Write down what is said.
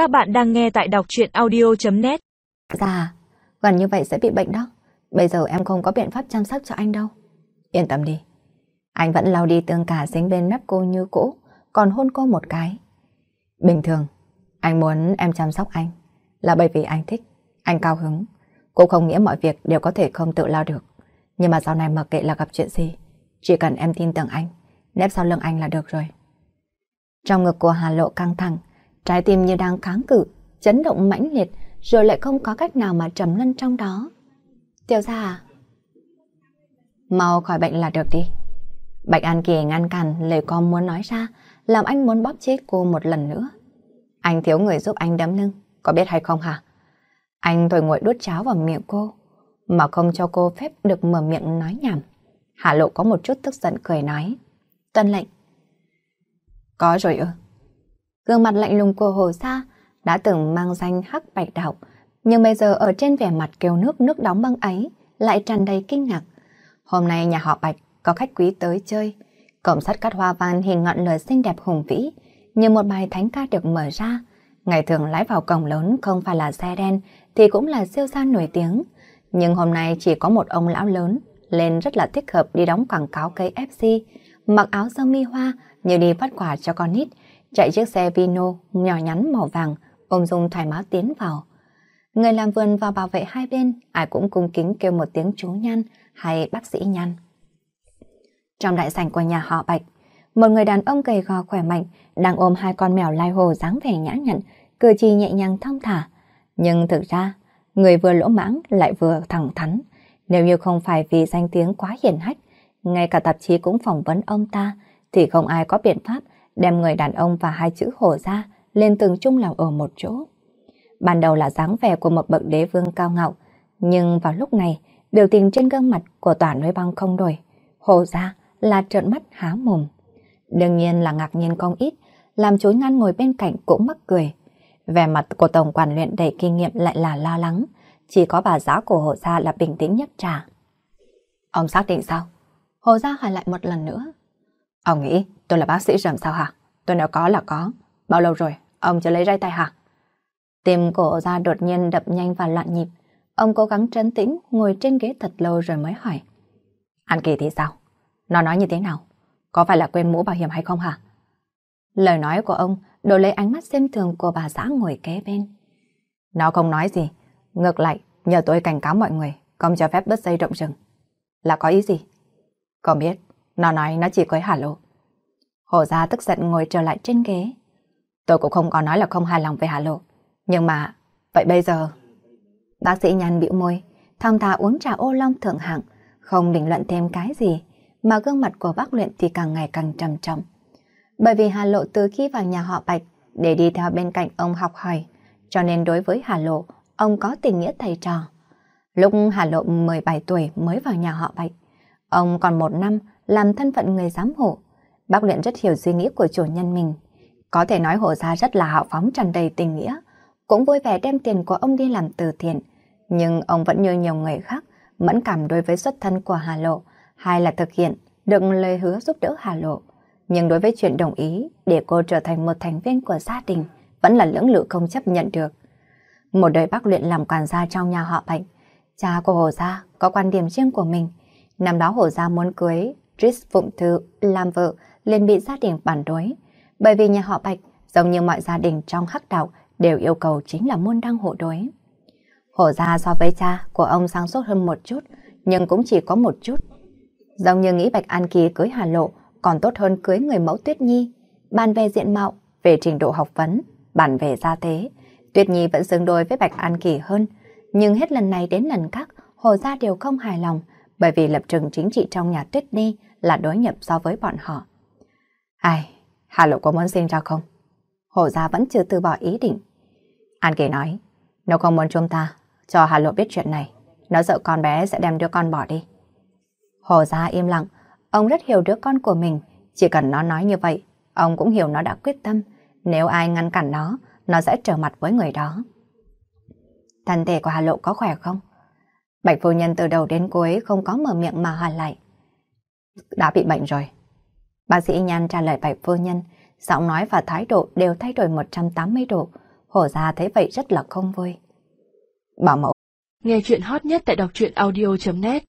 Các bạn đang nghe tại đọc truyện audio.net Dạ, gần như vậy sẽ bị bệnh đó. Bây giờ em không có biện pháp chăm sóc cho anh đâu. Yên tâm đi. Anh vẫn lau đi tương cả dính bên mép cô như cũ, còn hôn cô một cái. Bình thường, anh muốn em chăm sóc anh là bởi vì anh thích, anh cao hứng. Cô không nghĩa mọi việc đều có thể không tự lo được. Nhưng mà sau này mặc kệ là gặp chuyện gì, chỉ cần em tin tưởng anh, nếp sau lưng anh là được rồi. Trong ngực của Hà Lộ căng thẳng, trái tim như đang kháng cự, chấn động mãnh liệt, rồi lại không có cách nào mà trầm luân trong đó. Tiểu gia à? Mau khỏi bệnh là được đi. Bạch An Kỳ ngăn cản lời con muốn nói ra, làm anh muốn bóp chết cô một lần nữa. Anh thiếu người giúp anh đấm lưng, có biết hay không hả? Anh thổi nguội đút cháo vào miệng cô, mà không cho cô phép được mở miệng nói nhảm. Hạ Lộ có một chút tức giận cười nói. Tân lệnh. Có rồi ư. Gương mặt lạnh lùng của Hồ Sa đã từng mang danh hắc bạch đạo, nhưng bây giờ ở trên vẻ mặt kêu nước nước đóng băng ấy lại tràn đầy kinh ngạc. Hôm nay nhà họ Bạch có khách quý tới chơi. Cổng sắt cắt hoa văn hình ngọn lửa xinh đẹp hùng vĩ, như một bài thánh ca được mở ra. Ngày thường lái vào cổng lớn không phải là xe đen thì cũng là siêu xa nổi tiếng. Nhưng hôm nay chỉ có một ông lão lớn, lên rất là thích hợp đi đóng quảng cáo cây FC, mặc áo sơ mi hoa như đi phát quà cho con nít, chạy chiếc xe Vino nhỏ nhắn màu vàng, ôm dung thoải mái tiến vào. Người làm vườn và bảo vệ hai bên, ai cũng cung kính kêu một tiếng chú nhăn hay bác sĩ nhăn. Trong đại sảnh của nhà họ Bạch, một người đàn ông gầy gò khỏe mạnh đang ôm hai con mèo lai hồ dáng vẻ nhã nhặn, cử chỉ nhẹ nhàng thong thả. Nhưng thực ra, người vừa lỗ mãng lại vừa thẳng thắn. Nếu như không phải vì danh tiếng quá hiển hách, ngay cả tạp chí cũng phỏng vấn ông ta, thì không ai có biện pháp đem người đàn ông và hai chữ hổ ra lên từng chung lòng ở một chỗ. Ban đầu là dáng vẻ của một bậc đế vương cao ngạo, nhưng vào lúc này, biểu tình trên gương mặt của tòa núi băng không đổi. Hồ ra là trợn mắt há mồm. Đương nhiên là ngạc nhiên không ít, làm chối ngăn ngồi bên cạnh cũng mắc cười. Vẻ mặt của tổng quản luyện đầy kinh nghiệm lại là lo lắng, chỉ có bà giáo của hồ gia là bình tĩnh nhất trà. Ông xác định sao? Hồ gia hỏi lại một lần nữa. Ông nghĩ tôi là bác sĩ rầm sao hả? Tôi nào có là có. Bao lâu rồi? Ông chưa lấy ray tay hả? Tim cổ ra đột nhiên đập nhanh và loạn nhịp. Ông cố gắng trấn tĩnh, ngồi trên ghế thật lâu rồi mới hỏi. An Kỳ thì sao? Nó nói như thế nào? Có phải là quên mũ bảo hiểm hay không hả? Lời nói của ông đổi lấy ánh mắt xem thường của bà xã ngồi kế bên. Nó không nói gì. Ngược lại, nhờ tôi cảnh cáo mọi người, không cho phép bớt dây rộng rừng. Là có ý gì? Không biết. Nó nói nó chỉ cưới Hà Lộ. Hồ Gia tức giận ngồi trở lại trên ghế. Tôi cũng không có nói là không hài lòng về Hà Lộ. Nhưng mà, vậy bây giờ... Bác sĩ nhăn bĩu môi, thong thả uống trà ô long thượng hạng, không bình luận thêm cái gì, mà gương mặt của bác luyện thì càng ngày càng trầm trọng. Bởi vì Hà Lộ từ khi vào nhà họ Bạch để đi theo bên cạnh ông học hỏi, cho nên đối với Hà Lộ, ông có tình nghĩa thầy trò. Lúc Hà Lộ 17 tuổi mới vào nhà họ Bạch, ông còn một năm làm thân phận người giám hộ. Bác luyện rất hiểu suy nghĩ của chủ nhân mình. Có thể nói hộ gia rất là hào phóng tràn đầy tình nghĩa, cũng vui vẻ đem tiền của ông đi làm từ thiện. Nhưng ông vẫn như nhiều người khác, mẫn cảm đối với xuất thân của Hà Lộ, hay là thực hiện được lời hứa giúp đỡ Hà Lộ. Nhưng đối với chuyện đồng ý để cô trở thành một thành viên của gia đình, vẫn là lưỡng lự không chấp nhận được. Một đời bác luyện làm quản gia trong nhà họ Bạch. Cha của Hồ Gia có quan điểm riêng của mình. Năm đó Hồ Gia muốn cưới Tris Phụng Thư làm vợ liền bị gia đình phản đối. Bởi vì nhà họ Bạch, giống như mọi gia đình trong hắc đạo, đều yêu cầu chính là môn đăng hộ đối. Hổ gia so với cha của ông sáng suốt hơn một chút, nhưng cũng chỉ có một chút. Giống như nghĩ Bạch An Kỳ cưới Hà Lộ còn tốt hơn cưới người mẫu Tuyết Nhi. Bàn về diện mạo, về trình độ học vấn, bàn về gia thế. Tuyết Nhi vẫn xứng đôi với Bạch An Kỳ hơn. Nhưng hết lần này đến lần khác, Hồ Gia đều không hài lòng bởi vì lập trường chính trị trong nhà Tuyết Nhi là đối nhập so với bọn họ. Ai, Hà Lộ có muốn sinh ra không? Hồ Gia vẫn chưa từ bỏ ý định. An Kỳ nói, nếu không muốn chúng ta cho Hà Lộ biết chuyện này, nó sợ con bé sẽ đem đứa con bỏ đi. Hồ Gia im lặng, ông rất hiểu đứa con của mình, chỉ cần nó nói như vậy, ông cũng hiểu nó đã quyết tâm, nếu ai ngăn cản nó, nó sẽ trở mặt với người đó. Thân thể của Hà Lộ có khỏe không? Bạch phu nhân từ đầu đến cuối không có mở miệng mà hỏi lại. Đã bị bệnh rồi. Bác sĩ Nhan trả lời bạch phu nhân, giọng nói và thái độ đều thay đổi 180 độ. Hổ ra thấy vậy rất là không vui. Bảo mẫu. Nghe chuyện hot nhất tại đọc truyện audio.net